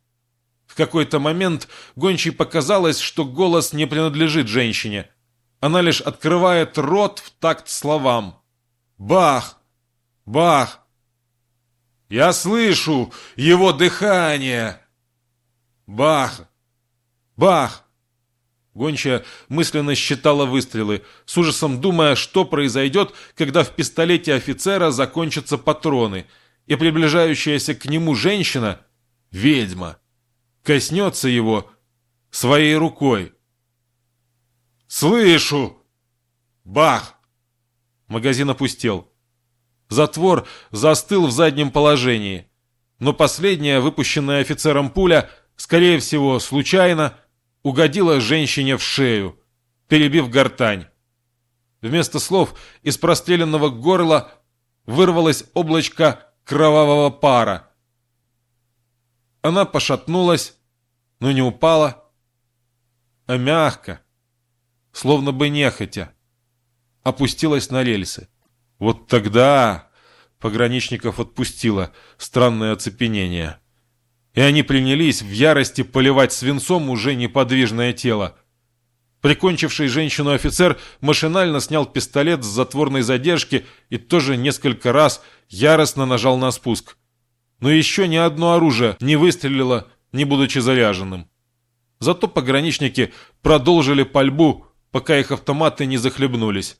В какой-то момент гончей показалось, что голос не принадлежит женщине – она лишь открывает рот в такт словам. Бах! Бах! Я слышу его дыхание! Бах! Бах! Гончая мысленно считала выстрелы, с ужасом думая, что произойдет, когда в пистолете офицера закончатся патроны, и приближающаяся к нему женщина, ведьма, коснется его своей рукой. «Слышу!» Бах! Магазин опустел. Затвор застыл в заднем положении. Но последняя, выпущенная офицером пуля, скорее всего, случайно, угодила женщине в шею, перебив гортань. Вместо слов из простреленного горла вырвалось облачко кровавого пара. Она пошатнулась, но не упала, а мягко, словно бы нехотя, опустилась на рельсы. Вот тогда пограничников отпустило странное оцепенение. И они принялись в ярости поливать свинцом уже неподвижное тело. Прикончивший женщину офицер машинально снял пистолет с затворной задержки и тоже несколько раз яростно нажал на спуск. Но еще ни одно оружие не выстрелило, не будучи заряженным. Зато пограничники продолжили пальбу, пока их автоматы не захлебнулись.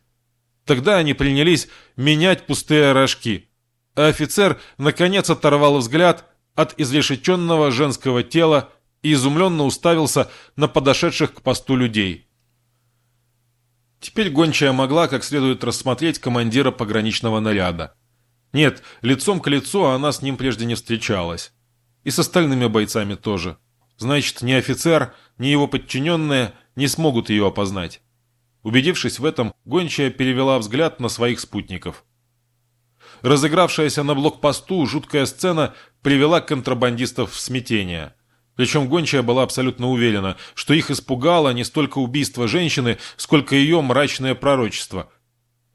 Тогда они принялись менять пустые рожки, а офицер наконец оторвал взгляд от изрешеченного женского тела и изумленно уставился на подошедших к посту людей. Теперь гончая могла как следует рассмотреть командира пограничного наряда. Нет, лицом к лицу она с ним прежде не встречалась. И с остальными бойцами тоже. Значит, ни офицер, ни его подчиненные не смогут ее опознать. Убедившись в этом, гончая перевела взгляд на своих спутников. Разыгравшаяся на блокпосту жуткая сцена привела контрабандистов в смятение – причем гончая была абсолютно уверена, что их испугало не столько убийство женщины, сколько ее мрачное пророчество.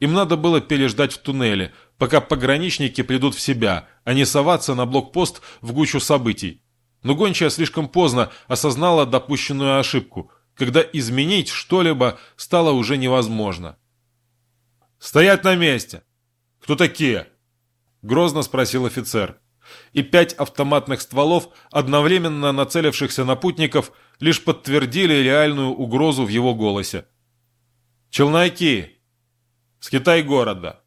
Им надо было переждать в туннеле, пока пограничники придут в себя, а не соваться на блокпост в гущу событий. Но гончая слишком поздно осознала допущенную ошибку, когда изменить что-либо стало уже невозможно. «Стоять на месте! Кто такие?» – грозно спросил офицер и пять автоматных стволов, одновременно нацелившихся на путников, лишь подтвердили реальную угрозу в его голосе. «Челноки! С Китай-города!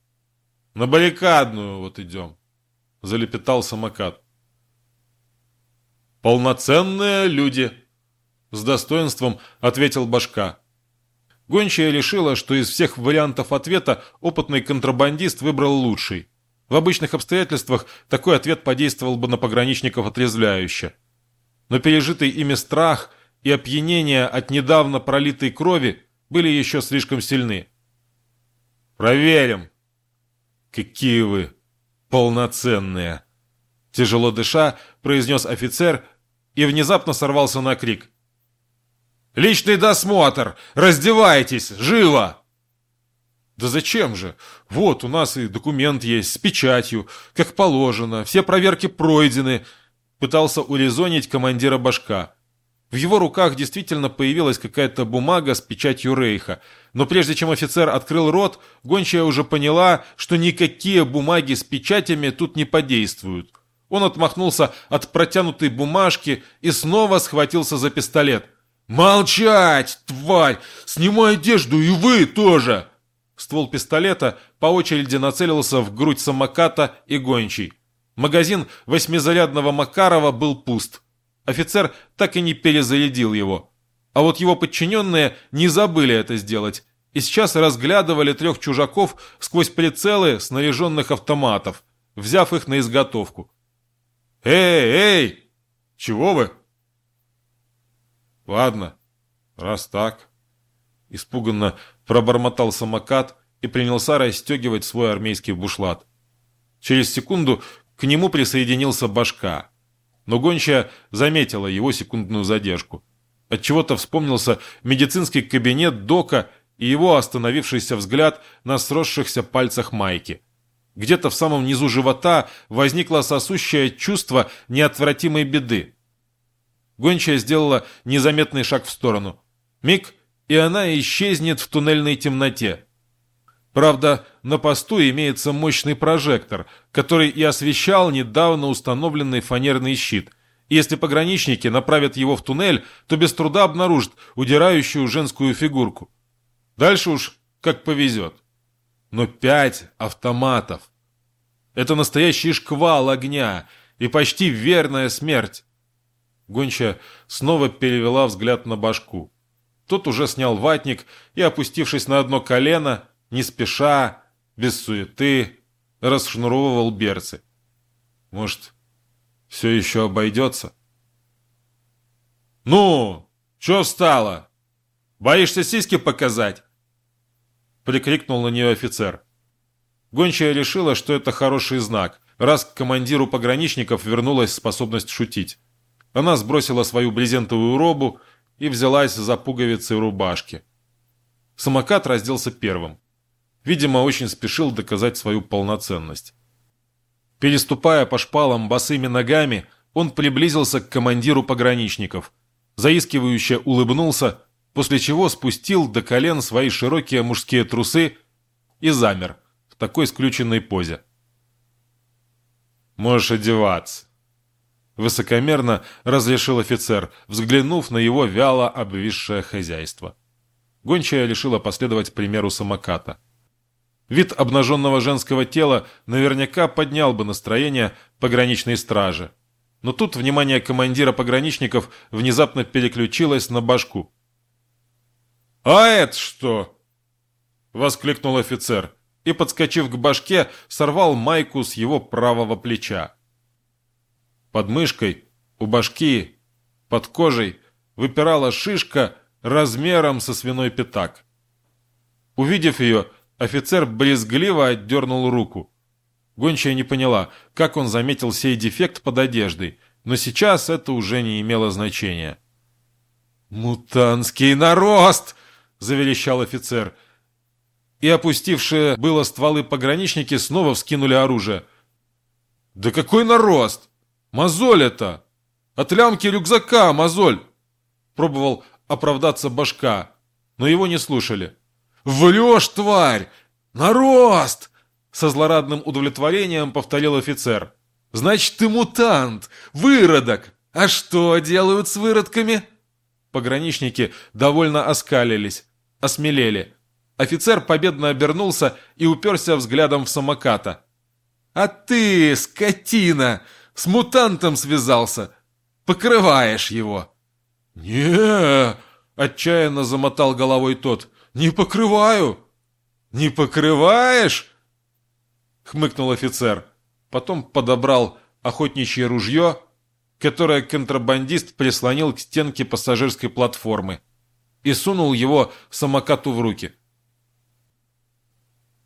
На баррикадную вот идем!» — залепетал самокат. «Полноценные люди!» — с достоинством ответил Башка. Гончая решила, что из всех вариантов ответа опытный контрабандист выбрал лучший. В обычных обстоятельствах такой ответ подействовал бы на пограничников отрезвляюще. Но пережитый ими страх и опьянение от недавно пролитой крови были еще слишком сильны. «Проверим!» «Какие вы полноценные!» Тяжело дыша, произнес офицер и внезапно сорвался на крик. «Личный досмотр! Раздевайтесь! Живо!» Да зачем же? Вот, у нас и документ есть, с печатью, как положено, все проверки пройдены. Пытался урезонить командира башка. В его руках действительно появилась какая-то бумага с печатью Рейха. Но прежде чем офицер открыл рот, гончая уже поняла, что никакие бумаги с печатями тут не подействуют. Он отмахнулся от протянутой бумажки и снова схватился за пистолет. «Молчать, тварь! Снимай одежду, и вы тоже!» Ствол пистолета по очереди нацелился в грудь самоката и гончий. Магазин восьмизарядного Макарова был пуст. Офицер так и не перезарядил его. А вот его подчиненные не забыли это сделать и сейчас разглядывали трех чужаков сквозь прицелы снаряженных автоматов, взяв их на изготовку. «Эй, эй! Чего вы?» «Ладно, раз так...» Испуганно пробормотал самокат и принялся расстегивать свой армейский бушлат. Через секунду к нему присоединился башка. Но гончая заметила его секундную задержку. Отчего-то вспомнился медицинский кабинет Дока и его остановившийся взгляд на сросшихся пальцах майки. Где-то в самом низу живота возникло сосущее чувство неотвратимой беды. Гончая сделала незаметный шаг в сторону. Миг, и она исчезнет в туннельной темноте. Правда, на посту имеется мощный прожектор, который и освещал недавно установленный фанерный щит. если пограничники направят его в туннель, то без труда обнаружат удирающую женскую фигурку. Дальше уж как повезет. Но пять автоматов. Это настоящий шквал огня и почти верная смерть. Гонча снова перевела взгляд на башку. Тот уже снял ватник и, опустившись на одно колено, не спеша, без суеты, расшнуровывал берцы. Может, все еще обойдется? «Ну, что встала? Боишься сиськи показать?» Прикрикнул на нее офицер. Гончая решила, что это хороший знак, раз к командиру пограничников вернулась способность шутить. Она сбросила свою брезентовую робу и взялась за пуговицы рубашки. Самокат разделся первым. Видимо, очень спешил доказать свою полноценность. Переступая по шпалам босыми ногами, он приблизился к командиру пограничников, заискивающе улыбнулся после чего спустил до колен свои широкие мужские трусы и замер в такой скрюченной позе. «Можешь одеваться», — высокомерно разрешил офицер, взглянув на его вяло обвисшее хозяйство. Гончая решила последовать примеру самоката. Вид обнаженного женского тела наверняка поднял бы настроение пограничной стражи. Но тут внимание командира пограничников внезапно переключилось на башку. «А это что?» — воскликнул офицер и, подскочив к башке, сорвал майку с его правого плеча. Под мышкой, у башки, под кожей выпирала шишка размером со свиной пятак. Увидев ее, офицер брезгливо отдернул руку. Гончая не поняла, как он заметил сей дефект под одеждой, но сейчас это уже не имело значения. «Мутанский нарост!» — заверещал офицер — и опустившие было стволы пограничники снова вскинули оружие. «Да какой нарост! Мозоль это! От лямки рюкзака, мозоль!» Пробовал оправдаться башка, но его не слушали. «Влешь, тварь! Нарост!» Со злорадным удовлетворением повторил офицер. «Значит, ты мутант! Выродок! А что делают с выродками?» Пограничники довольно оскалились, осмелели. Офицер победно обернулся и уперся взглядом в самоката. «А ты, скотина, с мутантом связался! Покрываешь его!» не отчаянно замотал головой тот. «Не покрываю!» «Не покрываешь?» хмыкнул офицер. Потом подобрал охотничье ружье, которое контрабандист прислонил к стенке пассажирской платформы и сунул его самокату в руки.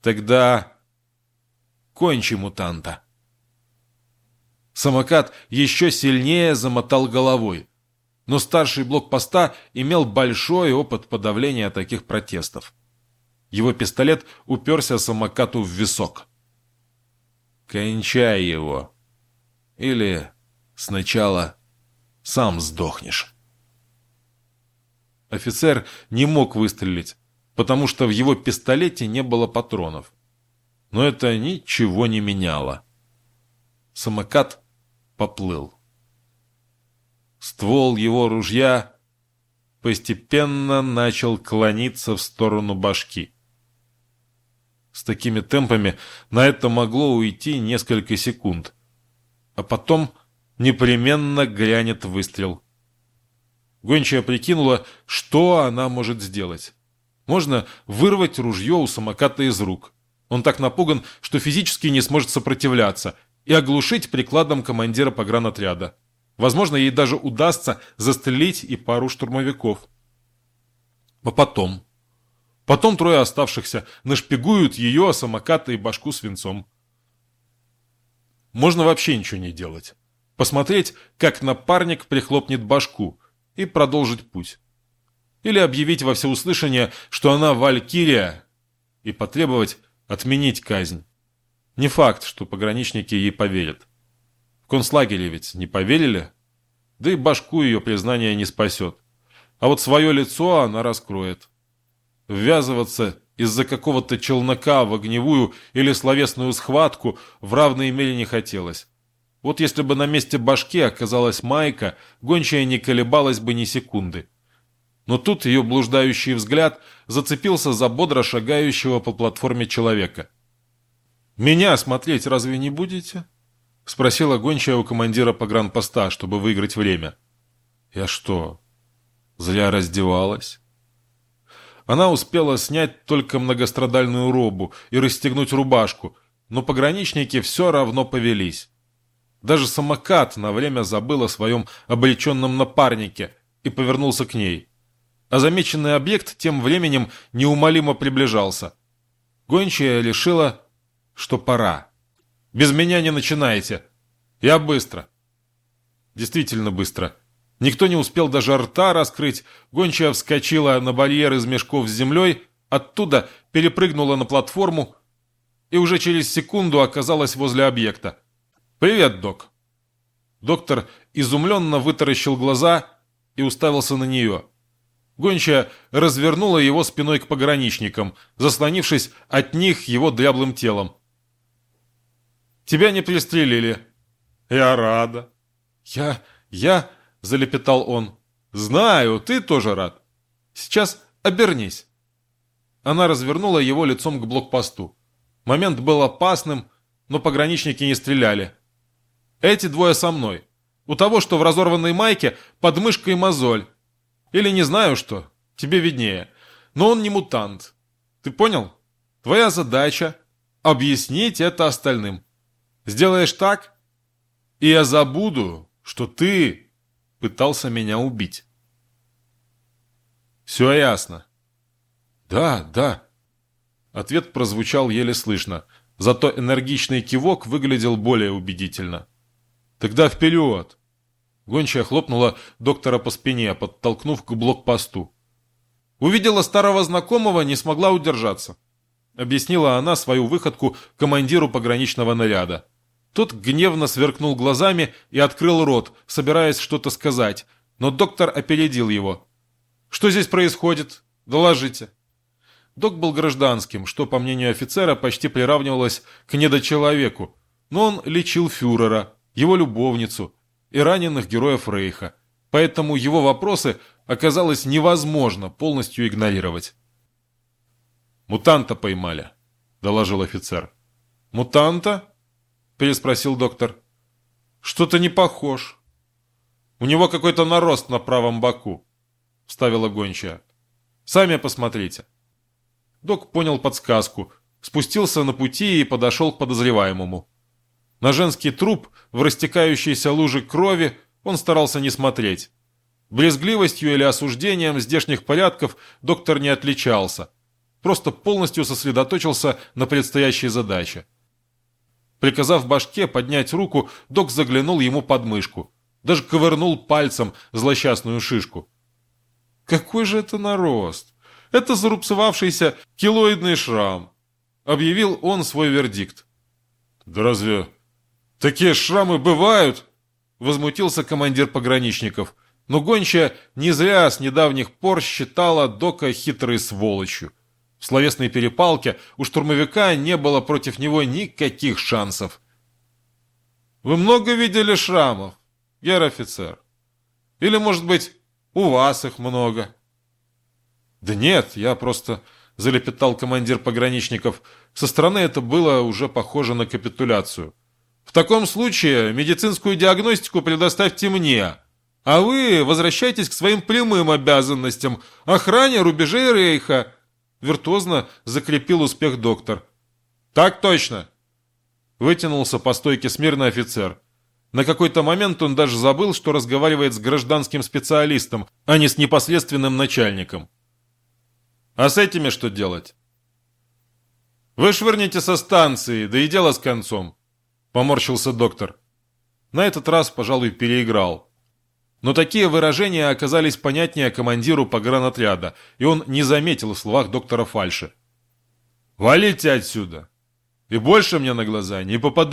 Тогда кончи мутанта. Самокат еще сильнее замотал головой. Но старший блокпоста имел большой опыт подавления таких протестов. Его пистолет уперся самокату в висок. «Кончай его. Или сначала сам сдохнешь». Офицер не мог выстрелить, потому что в его пистолете не было патронов. Но это ничего не меняло. Самокат поплыл. Ствол его ружья постепенно начал клониться в сторону башки. С такими темпами на это могло уйти несколько секунд. А потом непременно грянет выстрел. Гончая прикинула, что она может сделать. Можно вырвать ружье у самоката из рук. Он так напуган, что физически не сможет сопротивляться, и оглушить прикладом командира погранотряда. Возможно, ей даже удастся застрелить и пару штурмовиков. А потом... Потом трое оставшихся нашпигуют ее, самоката и башку свинцом. Можно вообще ничего не делать. Посмотреть, как напарник прихлопнет башку, и продолжить путь. Или объявить во всеуслышание, что она валькирия, и потребовать отменить казнь. Не факт, что пограничники ей поверят. В концлагере ведь не поверили, да и башку ее признание не спасет. А вот свое лицо она раскроет. Ввязываться из-за какого-то челнока в огневую или словесную схватку в равной мере не хотелось. Вот если бы на месте башки оказалась майка, гончая не колебалась бы ни секунды но тут ее блуждающий взгляд зацепился за бодро шагающего по платформе человека. «Меня смотреть разве не будете?» — спросила гончая у командира погранпоста, чтобы выиграть время. «Я что, зря раздевалась?» Она успела снять только многострадальную робу и расстегнуть рубашку, но пограничники все равно повелись. Даже самокат на время забыл о своем обреченном напарнике и повернулся к ней а замеченный объект тем временем неумолимо приближался. Гончая решила, что пора. «Без меня не начинайте. Я быстро». Действительно быстро. Никто не успел даже рта раскрыть. Гончая вскочила на барьер из мешков с землей, оттуда перепрыгнула на платформу и уже через секунду оказалась возле объекта. «Привет, док». Доктор изумленно вытаращил глаза и уставился на нее. Гончая развернула его спиной к пограничникам, заслонившись от них его дряблым телом. «Тебя не пристрелили». «Я рада». «Я... я...» — залепетал он. «Знаю, ты тоже рад. Сейчас обернись». Она развернула его лицом к блокпосту. Момент был опасным, но пограничники не стреляли. «Эти двое со мной. У того, что в разорванной майке, под мышкой мозоль. Или не знаю что, тебе виднее. Но он не мутант. Ты понял? Твоя задача — объяснить это остальным. Сделаешь так, и я забуду, что ты пытался меня убить». «Все ясно». «Да, да». Ответ прозвучал еле слышно, зато энергичный кивок выглядел более убедительно. «Тогда вперед!» Гончая хлопнула доктора по спине, подтолкнув к блокпосту. Увидела старого знакомого, не смогла удержаться. Объяснила она свою выходку командиру пограничного наряда. Тот гневно сверкнул глазами и открыл рот, собираясь что-то сказать, но доктор опередил его. «Что здесь происходит? Доложите». Док был гражданским, что, по мнению офицера, почти приравнивалось к недочеловеку, но он лечил фюрера, его любовницу и раненых героев Рейха, поэтому его вопросы оказалось невозможно полностью игнорировать. «Мутанта поймали», — доложил офицер. «Мутанта?» — переспросил доктор. «Что-то не похож. У него какой-то нарост на правом боку», — вставила гончая. «Сами посмотрите». Док понял подсказку, спустился на пути и подошел к подозреваемому. На женский труп в растекающейся луже крови он старался не смотреть. Брезгливостью или осуждением здешних порядков доктор не отличался, просто полностью сосредоточился на предстоящей задаче. Приказав башке поднять руку, док заглянул ему под мышку, даже ковырнул пальцем злосчастную шишку. «Какой же это нарост!» Это зарубцевавшийся килоидный шрам. Объявил он свой вердикт. Да разве такие шрамы бывают? Возмутился командир пограничников. Но гончая не зря с недавних пор считала Дока хитрой сволочью. В словесной перепалке у штурмовика не было против него никаких шансов. «Вы много видели шрамов, гер-офицер? Или, может быть, у вас их много?» «Да нет, я просто...» — залепетал командир пограничников. Со стороны это было уже похоже на капитуляцию. «В таком случае медицинскую диагностику предоставьте мне, а вы возвращайтесь к своим прямым обязанностям — охране рубежей Рейха», — виртуозно закрепил успех доктор. «Так точно!» Вытянулся по стойке смирно офицер. На какой-то момент он даже забыл, что разговаривает с гражданским специалистом, а не с непосредственным начальником. А с этими что делать? Вы швырнете со станции, да и дело с концом. Поморщился доктор. На этот раз, пожалуй, переиграл. Но такие выражения оказались понятнее командиру погранотряда, и он не заметил в словах доктора фальши. «Валите отсюда! И больше мне на глаза не попадайте!»